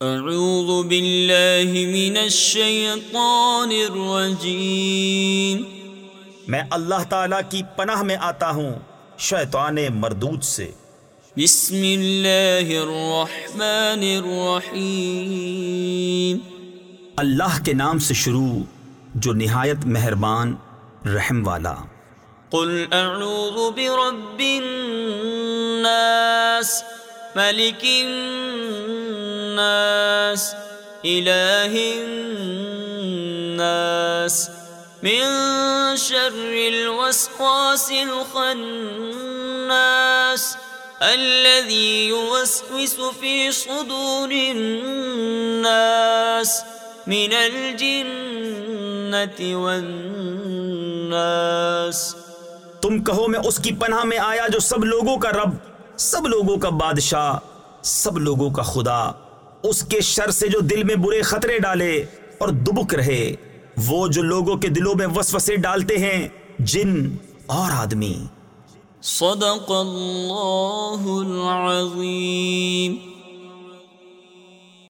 اعوذ باللہ من الشیطان الرجیم میں اللہ تعالی کی پناہ میں آتا ہوں شیطان مردود سے۔ بسم اللہ الرحمن الرحیم. اللہ کے نام سے شروع جو نہایت مہربان رحم والا۔ قل اعوذ برب الناس ملک الناس۔ الناس الہ الناس. من شر الوسواس الخناس، الذي يوسوس في صدور الناس. من الجنة والناس. تم کہو میں اس کی پناہ میں آیا جو سب لوگوں کا رب، سب لوگوں کا بادشاہ، سب لوگوں کا خدا۔ اس کے شر سے جو دل میں برے خطرے ڈالے اور دبک رہے، وہ جو لوگوں کے دلوں میں وسوسے ڈالتے ہیں، جن اور آدمی۔ صدق اللہ العظیم۔